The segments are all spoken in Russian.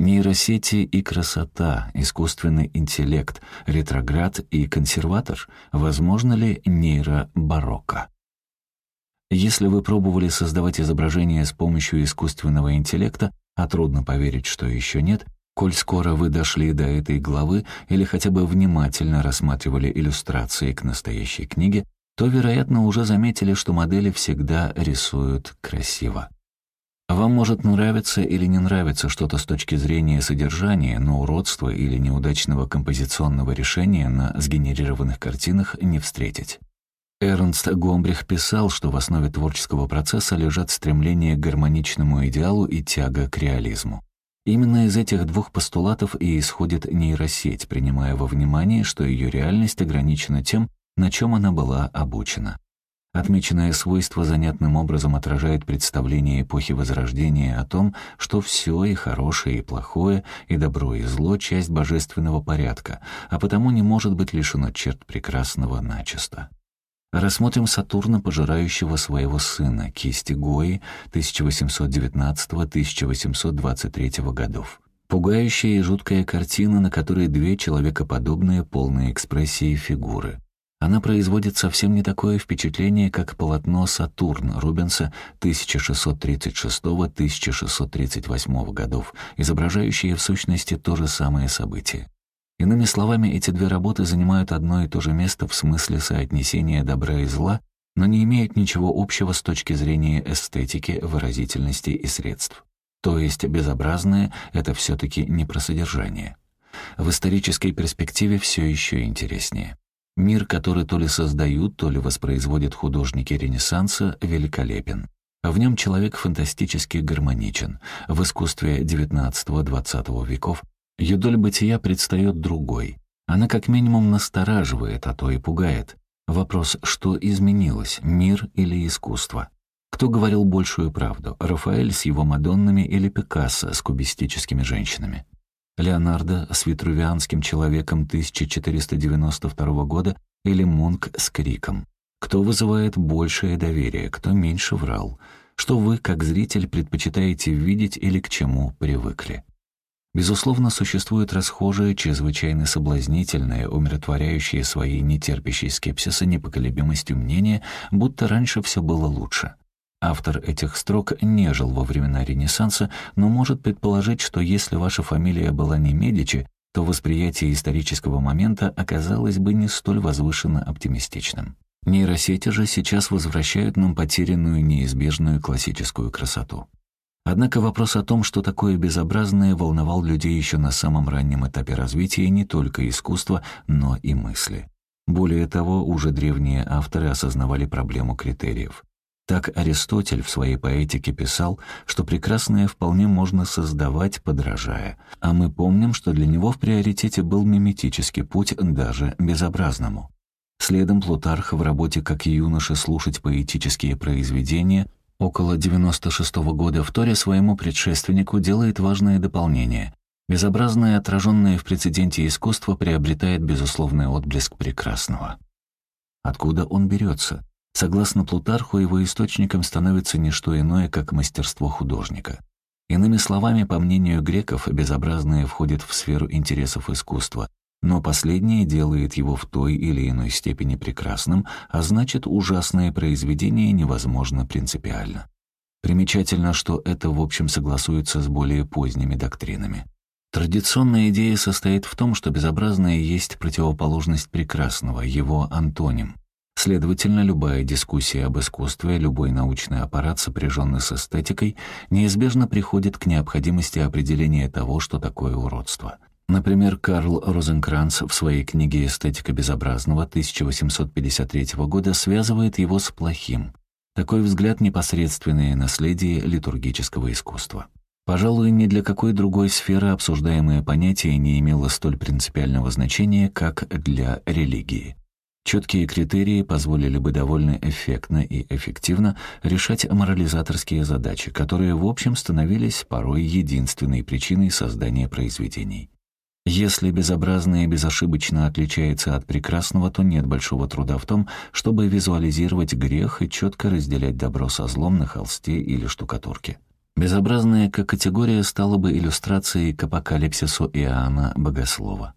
Нейросети и красота, искусственный интеллект, ретроград и консерватор, возможно ли нейробарокко? Если вы пробовали создавать изображение с помощью искусственного интеллекта, а трудно поверить, что еще нет, коль скоро вы дошли до этой главы или хотя бы внимательно рассматривали иллюстрации к настоящей книге, то, вероятно, уже заметили, что модели всегда рисуют красиво. Вам может нравиться или не нравиться что-то с точки зрения содержания, но уродства или неудачного композиционного решения на сгенерированных картинах не встретить. Эрнст Гомбрих писал, что в основе творческого процесса лежат стремление к гармоничному идеалу и тяга к реализму. Именно из этих двух постулатов и исходит нейросеть, принимая во внимание, что ее реальность ограничена тем, на чем она была обучена. Отмеченное свойство занятным образом отражает представление эпохи Возрождения о том, что все и хорошее, и плохое, и добро, и зло — часть божественного порядка, а потому не может быть лишено черт прекрасного начисто. Рассмотрим Сатурна, пожирающего своего сына, кисти Гои 1819-1823 годов. Пугающая и жуткая картина, на которой две человекоподобные, полные экспрессии фигуры. Она производит совсем не такое впечатление, как полотно «Сатурн» Рубенса 1636-1638 годов, изображающее в сущности то же самое событие. Иными словами, эти две работы занимают одно и то же место в смысле соотнесения добра и зла, но не имеют ничего общего с точки зрения эстетики, выразительности и средств. То есть безобразное — это все-таки не про содержание. В исторической перспективе все еще интереснее. Мир, который то ли создают, то ли воспроизводят художники Ренессанса, великолепен. В нем человек фантастически гармоничен. В искусстве XIX-XX веков Юдоль бытия предстает другой. Она как минимум настораживает, а то и пугает. Вопрос, что изменилось, мир или искусство? Кто говорил большую правду, Рафаэль с его Мадоннами или Пикассо с кубистическими женщинами? Леонардо с витрувианским человеком 1492 года или Мунк с криком? Кто вызывает большее доверие, кто меньше врал? Что вы, как зритель, предпочитаете видеть или к чему привыкли? Безусловно, существует расхожее, чрезвычайно соблазнительное, умиротворяющее своей нетерпящей скепсиса непоколебимостью мнение, будто раньше все было лучше. Автор этих строк не жил во времена Ренессанса, но может предположить, что если ваша фамилия была не Медичи, то восприятие исторического момента оказалось бы не столь возвышенно оптимистичным. Нейросети же сейчас возвращают нам потерянную неизбежную классическую красоту. Однако вопрос о том, что такое безобразное, волновал людей еще на самом раннем этапе развития не только искусства, но и мысли. Более того, уже древние авторы осознавали проблему критериев. Так Аристотель в своей поэтике писал, что прекрасное вполне можно создавать, подражая, а мы помним, что для него в приоритете был миметический путь даже безобразному. Следом Плутарх в работе «Как юноши слушать поэтические произведения» около 96 -го года в Торе своему предшественнику делает важное дополнение. Безобразное, отраженное в прецеденте искусство, приобретает безусловный отблеск прекрасного. Откуда он берется? Согласно Плутарху, его источником становится не что иное, как мастерство художника. Иными словами, по мнению греков, безобразное входит в сферу интересов искусства, но последнее делает его в той или иной степени прекрасным, а значит, ужасное произведение невозможно принципиально. Примечательно, что это в общем согласуется с более поздними доктринами. Традиционная идея состоит в том, что безобразное есть противоположность прекрасного, его антоним. Следовательно, любая дискуссия об искусстве, любой научный аппарат, сопряженный с эстетикой, неизбежно приходит к необходимости определения того, что такое уродство — Например, Карл Розенкранц в своей книге «Эстетика безобразного» 1853 года связывает его с плохим. Такой взгляд — непосредственное наследие литургического искусства. Пожалуй, ни для какой другой сферы обсуждаемое понятие не имело столь принципиального значения, как для религии. Четкие критерии позволили бы довольно эффектно и эффективно решать морализаторские задачи, которые в общем становились порой единственной причиной создания произведений. Если безобразное безошибочно отличается от прекрасного, то нет большого труда в том, чтобы визуализировать грех и четко разделять добро со злом на холсте или штукатурке. Безобразная как категория стала бы иллюстрацией к апокалипсису Иоанна Богослова.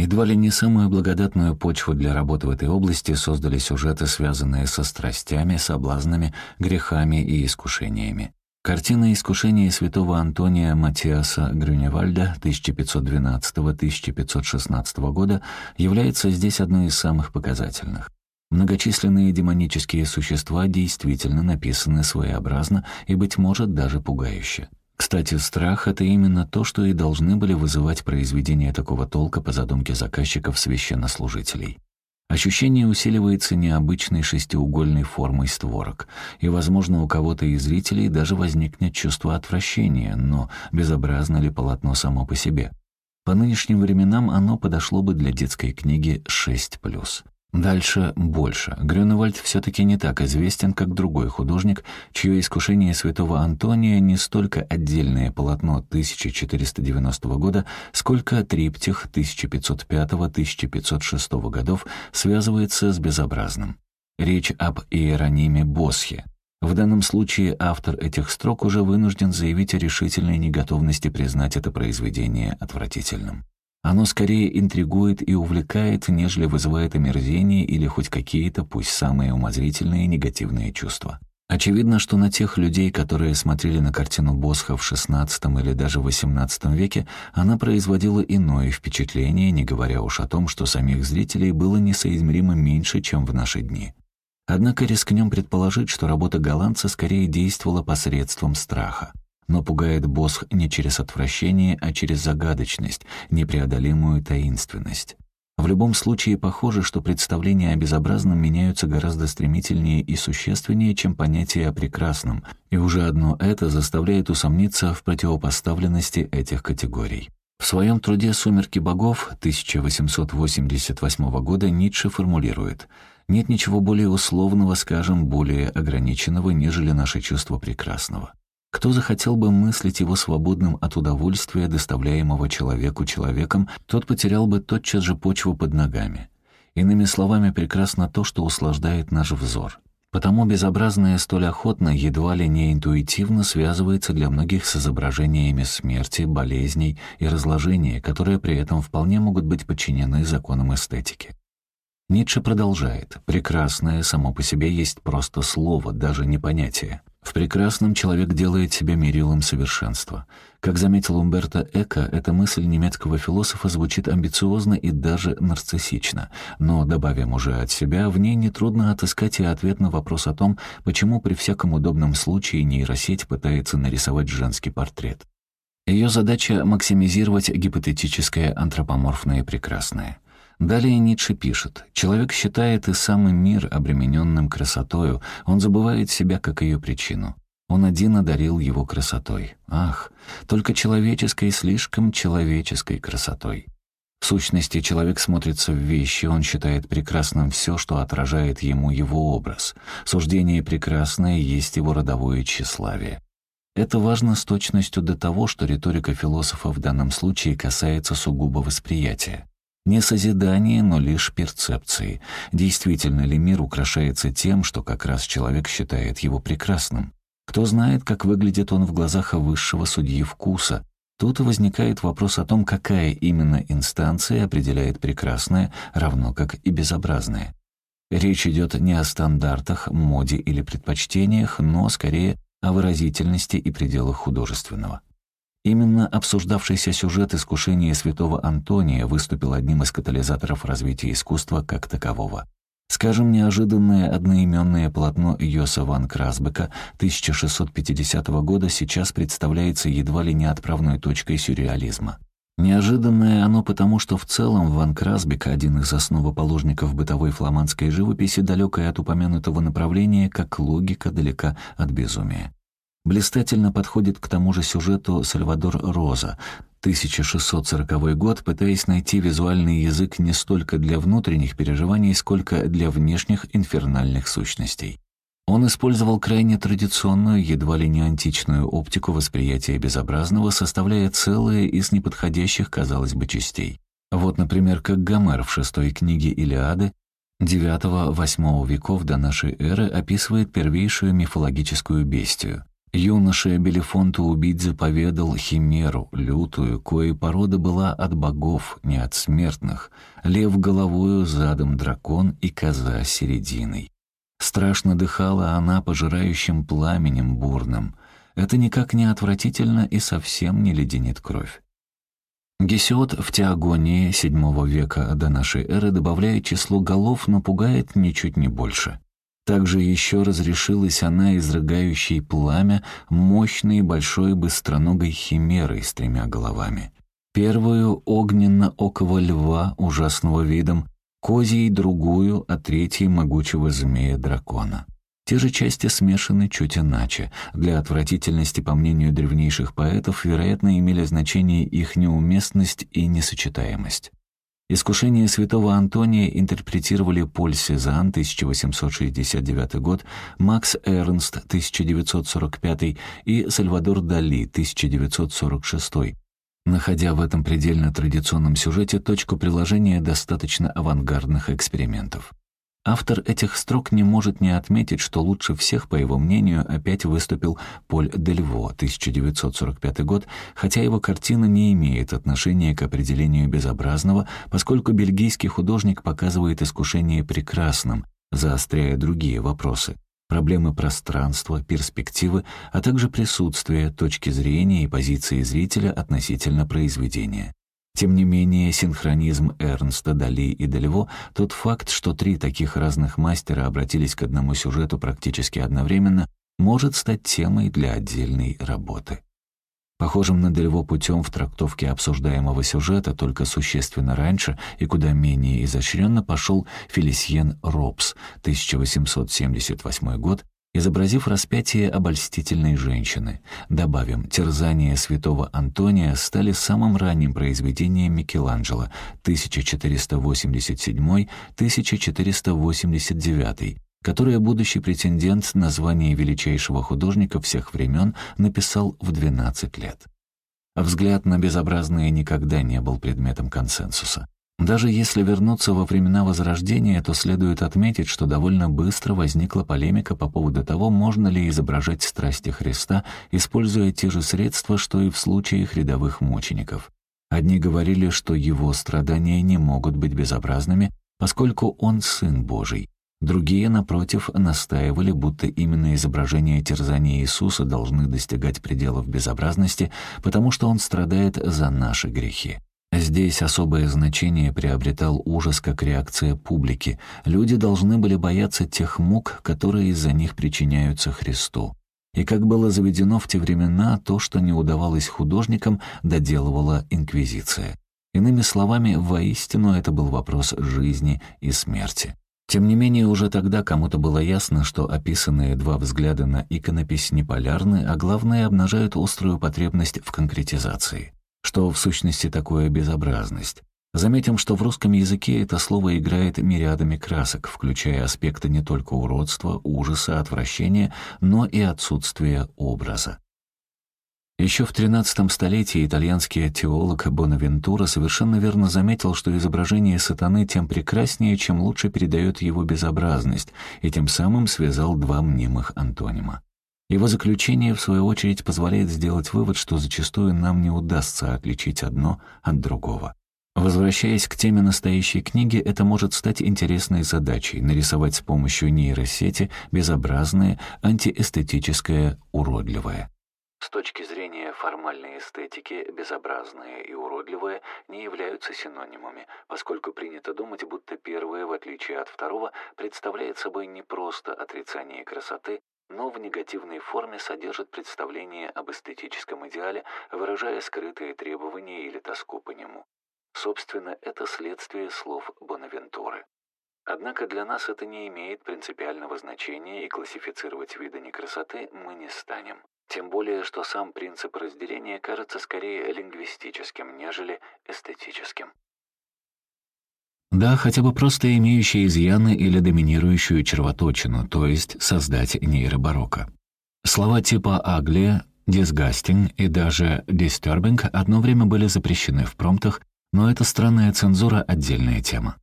Едва ли не самую благодатную почву для работы в этой области создали сюжеты, связанные со страстями, соблазнами, грехами и искушениями. Картина «Искушение святого Антония Матиаса Грюневальда 1512-1516 года является здесь одной из самых показательных. Многочисленные демонические существа действительно написаны своеобразно и, быть может, даже пугающе. Кстати, страх — это именно то, что и должны были вызывать произведения такого толка по задумке заказчиков священнослужителей. Ощущение усиливается необычной шестиугольной формой створок, и, возможно, у кого-то из зрителей даже возникнет чувство отвращения, но безобразно ли полотно само по себе? По нынешним временам оно подошло бы для детской книги «6+.» Дальше больше. Грюневальд все-таки не так известен, как другой художник, чье искушение святого Антония не столько отдельное полотно 1490 года, сколько триптих 1505-1506 годов связывается с безобразным. Речь об Иерониме Босхе. В данном случае автор этих строк уже вынужден заявить о решительной неготовности признать это произведение отвратительным. Оно скорее интригует и увлекает, нежели вызывает омерзение или хоть какие-то, пусть самые умозрительные негативные чувства. Очевидно, что на тех людей, которые смотрели на картину Босха в XVI или даже XVIII веке, она производила иное впечатление, не говоря уж о том, что самих зрителей было несоизмеримо меньше, чем в наши дни. Однако рискнем предположить, что работа голландца скорее действовала посредством страха но пугает Босх не через отвращение, а через загадочность, непреодолимую таинственность. В любом случае похоже, что представления о безобразном меняются гораздо стремительнее и существеннее, чем понятие о прекрасном, и уже одно это заставляет усомниться в противопоставленности этих категорий. В своем труде «Сумерки богов» 1888 года Ницше формулирует «Нет ничего более условного, скажем, более ограниченного, нежели наше чувство прекрасного. Кто захотел бы мыслить его свободным от удовольствия, доставляемого человеку человеком, тот потерял бы тотчас же почву под ногами. Иными словами, прекрасно то, что услаждает наш взор. Потому безобразное столь охотно, едва ли не интуитивно связывается для многих с изображениями смерти, болезней и разложения, которые при этом вполне могут быть подчинены законам эстетики. Ницше продолжает. «Прекрасное само по себе есть просто слово, даже не понятие. В прекрасном человек делает себя мерилом совершенства. Как заметил Умберто Эко, эта мысль немецкого философа звучит амбициозно и даже нарциссично. Но, добавим уже от себя, в ней нетрудно отыскать и ответ на вопрос о том, почему при всяком удобном случае нейросеть пытается нарисовать женский портрет. Ее задача — максимизировать гипотетическое антропоморфное прекрасное — Далее Ницше пишет, «Человек считает и самый мир обремененным красотою, он забывает себя как ее причину. Он один одарил его красотой. Ах, только человеческой, слишком человеческой красотой. В сущности, человек смотрится в вещи, он считает прекрасным все, что отражает ему его образ. Суждение прекрасное есть его родовое тщеславие. Это важно с точностью до того, что риторика философа в данном случае касается сугубо восприятия. Не созидание, но лишь перцепции. Действительно ли мир украшается тем, что как раз человек считает его прекрасным? Кто знает, как выглядит он в глазах высшего судьи вкуса? Тут возникает вопрос о том, какая именно инстанция определяет прекрасное, равно как и безобразное. Речь идет не о стандартах, моде или предпочтениях, но скорее о выразительности и пределах художественного. Именно обсуждавшийся сюжет искушения святого Антония выступил одним из катализаторов развития искусства как такового. Скажем, неожиданное одноименное полотно Йоса ван Красбека 1650 года сейчас представляется едва ли не отправной точкой сюрреализма. Неожиданное оно потому, что в целом Ван Красбек, один из основоположников бытовой фламандской живописи, далекая от упомянутого направления, как логика далека от безумия. Блистательно подходит к тому же сюжету Сальвадор Роза, 1640 год, пытаясь найти визуальный язык не столько для внутренних переживаний, сколько для внешних инфернальных сущностей. Он использовал крайне традиционную, едва ли не античную оптику восприятия безобразного, составляя целое из неподходящих, казалось бы, частей. Вот, например, как Гомер в шестой книге «Илиады» IX-VIII веков до нашей эры описывает первейшую мифологическую бестию. Юноша Белефонту убить заповедал химеру, лютую, коей порода была от богов, не от смертных, лев головою, задом дракон и коза серединой. Страшно дыхала она пожирающим пламенем бурным. Это никак не отвратительно и совсем не леденит кровь. Гесиод в Теогонии VII века до нашей эры добавляет число голов, но пугает ничуть не больше. Также еще разрешилась она изрыгающей пламя мощной большой быстроногой химерой с тремя головами. Первую — огненно-окого льва ужасного видом, козьей другую, а третьей — могучего змея-дракона. Те же части смешаны чуть иначе. Для отвратительности, по мнению древнейших поэтов, вероятно, имели значение их неуместность и несочетаемость. Искушение святого Антония интерпретировали Поль Сезанн, 1869 год, Макс Эрнст, 1945 и Сальвадор Дали, 1946 находя в этом предельно традиционном сюжете точку приложения достаточно авангардных экспериментов. Автор этих строк не может не отметить, что лучше всех, по его мнению, опять выступил Поль Дельво, 1945 год, хотя его картина не имеет отношения к определению безобразного, поскольку бельгийский художник показывает искушение прекрасным, заостряя другие вопросы проблемы пространства, перспективы, а также присутствия, точки зрения и позиции зрителя относительно произведения. Тем не менее, синхронизм Эрнста, Дали и Дельво, тот факт, что три таких разных мастера обратились к одному сюжету практически одновременно, может стать темой для отдельной работы. Похожим на Дельво путем в трактовке обсуждаемого сюжета, только существенно раньше и куда менее изощренно пошел Фелисьен Робс, 1878 год, изобразив распятие обольстительной женщины. Добавим, терзания святого Антония стали самым ранним произведением Микеланджело 1487-1489, которое будущий претендент на звание величайшего художника всех времен написал в 12 лет. Взгляд на безобразное никогда не был предметом консенсуса. Даже если вернуться во времена Возрождения, то следует отметить, что довольно быстро возникла полемика по поводу того, можно ли изображать страсти Христа, используя те же средства, что и в случаях рядовых мучеников. Одни говорили, что его страдания не могут быть безобразными, поскольку он Сын Божий. Другие, напротив, настаивали, будто именно изображения терзания Иисуса должны достигать пределов безобразности, потому что он страдает за наши грехи. Здесь особое значение приобретал ужас как реакция публики. Люди должны были бояться тех мук, которые из-за них причиняются Христу. И как было заведено в те времена, то, что не удавалось художникам, доделывала Инквизиция. Иными словами, воистину это был вопрос жизни и смерти. Тем не менее, уже тогда кому-то было ясно, что описанные два взгляда на иконопись не полярны, а главное, обнажают острую потребность в конкретизации. Что в сущности такое безобразность? Заметим, что в русском языке это слово играет мириадами красок, включая аспекты не только уродства, ужаса, отвращения, но и отсутствия образа. Еще в XIII столетии итальянский теолог Бонавентура совершенно верно заметил, что изображение сатаны тем прекраснее, чем лучше передает его безобразность, и тем самым связал два мнимых антонима. Его заключение, в свою очередь, позволяет сделать вывод, что зачастую нам не удастся отличить одно от другого. Возвращаясь к теме настоящей книги, это может стать интересной задачей — нарисовать с помощью нейросети безобразное, антиэстетическое, уродливое. С точки зрения формальной эстетики, безобразное и уродливое не являются синонимами, поскольку принято думать, будто первое, в отличие от второго, представляет собой не просто отрицание красоты, но в негативной форме содержит представление об эстетическом идеале, выражая скрытые требования или тоску по нему. Собственно, это следствие слов Бонавентуры. Однако для нас это не имеет принципиального значения, и классифицировать виды некрасоты мы не станем. Тем более, что сам принцип разделения кажется скорее лингвистическим, нежели эстетическим. Да, хотя бы просто имеющие изъяны или доминирующую червоточину, то есть создать нейробарокко. Слова типа «агли», «disgusting» и даже «disturbing» одно время были запрещены в промптах, но эта странная цензура — отдельная тема.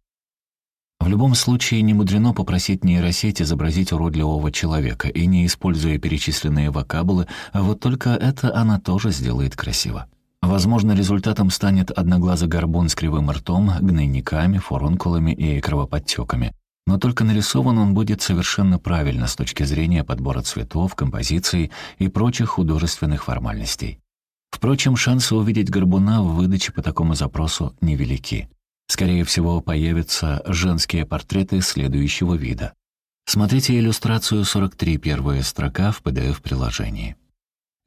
В любом случае, не мудрено попросить нейросеть изобразить уродливого человека и не используя перечисленные вокабулы, вот только это она тоже сделает красиво. Возможно, результатом станет одноглазый горбун с кривым ртом, гнойниками, фурункулами и кровоподтеками. Но только нарисован он будет совершенно правильно с точки зрения подбора цветов, композиции и прочих художественных формальностей. Впрочем, шансы увидеть горбуна в выдаче по такому запросу невелики. Скорее всего, появятся женские портреты следующего вида. Смотрите иллюстрацию 43, первая строка в PDF-приложении.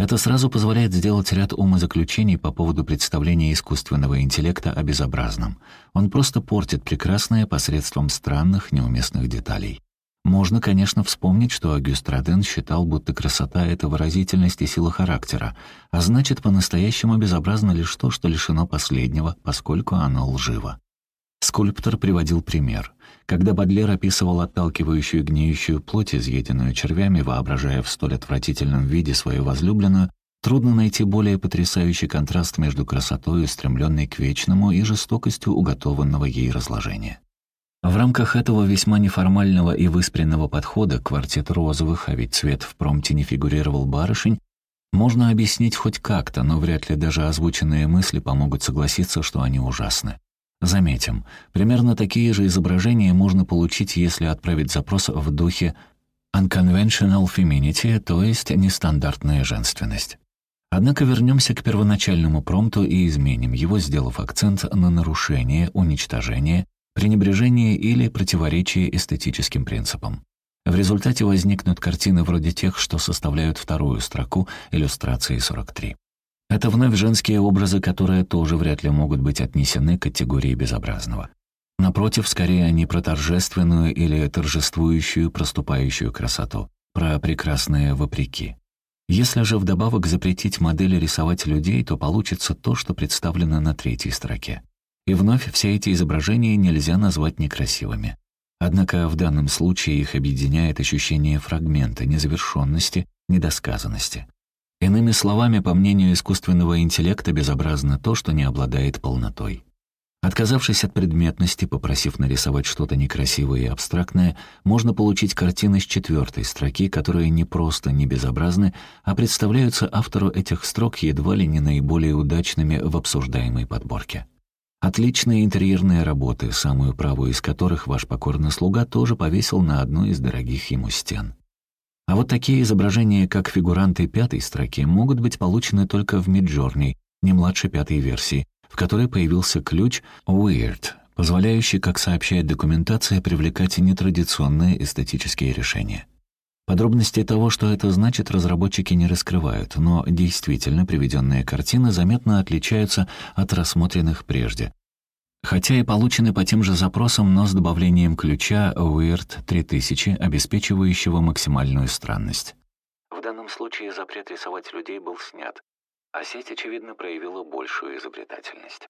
Это сразу позволяет сделать ряд умозаключений по поводу представления искусственного интеллекта о безобразном. Он просто портит прекрасное посредством странных, неуместных деталей. Можно, конечно, вспомнить, что Агюст Роден считал, будто красота — это выразительность и сила характера, а значит, по-настоящему безобразно лишь то, что лишено последнего, поскольку оно лживо. Скульптор приводил пример. Когда Бадлер описывал отталкивающую гниющую плоть, изъеденную червями, воображая в столь отвратительном виде свою возлюбленную, трудно найти более потрясающий контраст между красотой, устремленной к вечному, и жестокостью уготованного ей разложения. В рамках этого весьма неформального и выспренного подхода к квартету розовых, а ведь цвет в промте не фигурировал барышень, можно объяснить хоть как-то, но вряд ли даже озвученные мысли помогут согласиться, что они ужасны. Заметим, примерно такие же изображения можно получить, если отправить запрос в духе «unconventional femininity», то есть нестандартная женственность. Однако вернемся к первоначальному промпту и изменим его, сделав акцент на нарушение, уничтожение, пренебрежение или противоречие эстетическим принципам. В результате возникнут картины вроде тех, что составляют вторую строку иллюстрации 43. Это вновь женские образы, которые тоже вряд ли могут быть отнесены к категории безобразного. Напротив, скорее они про торжественную или торжествующую проступающую красоту, про прекрасное вопреки. Если же вдобавок запретить модели рисовать людей, то получится то, что представлено на третьей строке. И вновь все эти изображения нельзя назвать некрасивыми. Однако в данном случае их объединяет ощущение фрагмента, незавершенности, недосказанности. Иными словами, по мнению искусственного интеллекта, безобразно то, что не обладает полнотой. Отказавшись от предметности, попросив нарисовать что-то некрасивое и абстрактное, можно получить картины с четвертой строки, которые не просто не безобразны, а представляются автору этих строк едва ли не наиболее удачными в обсуждаемой подборке. Отличные интерьерные работы, самую правую из которых ваш покорный слуга тоже повесил на одну из дорогих ему стен. А вот такие изображения, как фигуранты пятой строки, могут быть получены только в Midjourney, не младше пятой версии, в которой появился ключ «Weird», позволяющий, как сообщает документация, привлекать нетрадиционные эстетические решения. Подробности того, что это значит, разработчики не раскрывают, но действительно приведенные картины заметно отличаются от рассмотренных прежде, хотя и получены по тем же запросам, но с добавлением ключа WEIRD 3000, обеспечивающего максимальную странность. В данном случае запрет рисовать людей был снят, а сеть, очевидно, проявила большую изобретательность.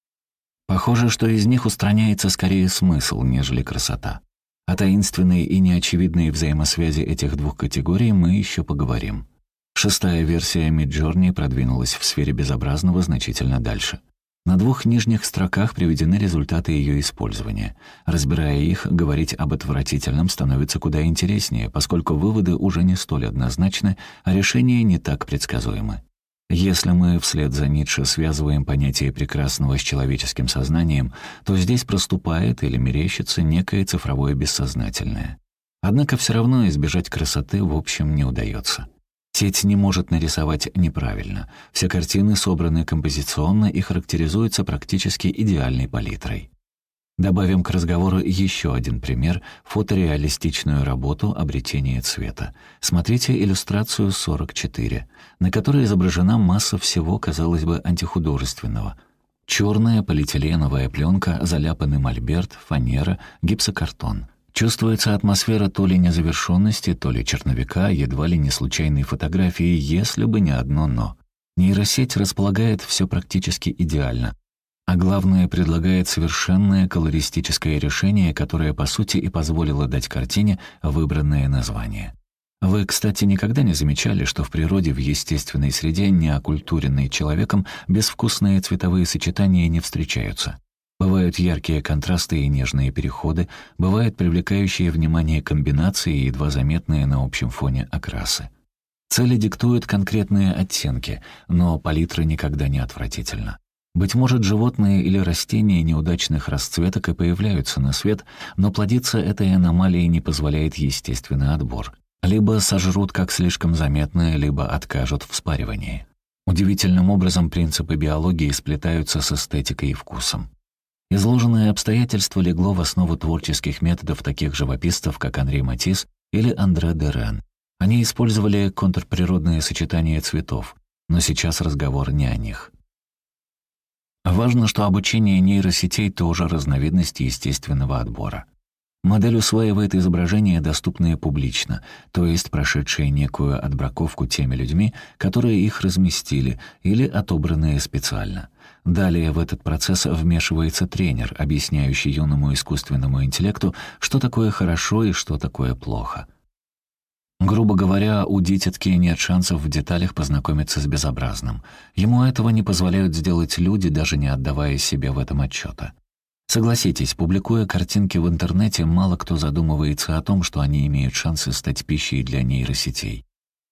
Похоже, что из них устраняется скорее смысл, нежели красота. О таинственной и неочевидной взаимосвязи этих двух категорий мы еще поговорим. Шестая версия Midjourney продвинулась в сфере безобразного значительно дальше — на двух нижних строках приведены результаты ее использования. Разбирая их, говорить об отвратительном становится куда интереснее, поскольку выводы уже не столь однозначны, а решения не так предсказуемы. Если мы вслед за Ницше связываем понятие прекрасного с человеческим сознанием, то здесь проступает или мерещится некое цифровое бессознательное. Однако все равно избежать красоты в общем не удается. Сеть не может нарисовать неправильно. Все картины собраны композиционно и характеризуются практически идеальной палитрой. Добавим к разговору еще один пример — фотореалистичную работу обретения цвета. Смотрите иллюстрацию 44, на которой изображена масса всего, казалось бы, антихудожественного. Черная полиэтиленовая пленка, заляпанный мольберт, фанера, гипсокартон — Чувствуется атмосфера то ли незавершенности, то ли черновика, едва ли не случайной фотографии, если бы не одно «но». Нейросеть располагает все практически идеально, а главное, предлагает совершенное колористическое решение, которое, по сути, и позволило дать картине выбранное название. Вы, кстати, никогда не замечали, что в природе в естественной среде, неокультуренной человеком, безвкусные цветовые сочетания не встречаются? Бывают яркие контрасты и нежные переходы, бывают привлекающие внимание комбинации и едва заметные на общем фоне окрасы. Цели диктуют конкретные оттенки, но палитра никогда не отвратительна. Быть может, животные или растения неудачных расцветок и появляются на свет, но плодиться этой аномалии не позволяет естественный отбор. Либо сожрут как слишком заметное, либо откажут в спаривании. Удивительным образом принципы биологии сплетаются с эстетикой и вкусом. Изложенное обстоятельство легло в основу творческих методов таких живописцев, как Анри Матис или Андре де Рен. Они использовали контрприродные сочетания цветов, но сейчас разговор не о них. Важно, что обучение нейросетей тоже разновидность естественного отбора. Модель усваивает изображения, доступные публично, то есть прошедшие некую отбраковку теми людьми, которые их разместили, или отобранные специально — Далее в этот процесс вмешивается тренер, объясняющий юному искусственному интеллекту, что такое хорошо и что такое плохо. Грубо говоря, у дитятки нет шансов в деталях познакомиться с безобразным. Ему этого не позволяют сделать люди, даже не отдавая себе в этом отчета. Согласитесь, публикуя картинки в интернете, мало кто задумывается о том, что они имеют шансы стать пищей для нейросетей.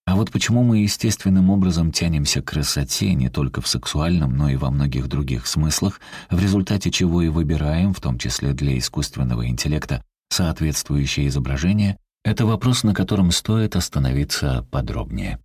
А вот почему мы естественным образом тянемся к красоте не только в сексуальном, но и во многих других смыслах, в результате чего и выбираем, в том числе для искусственного интеллекта, соответствующее изображение, это вопрос, на котором стоит остановиться подробнее.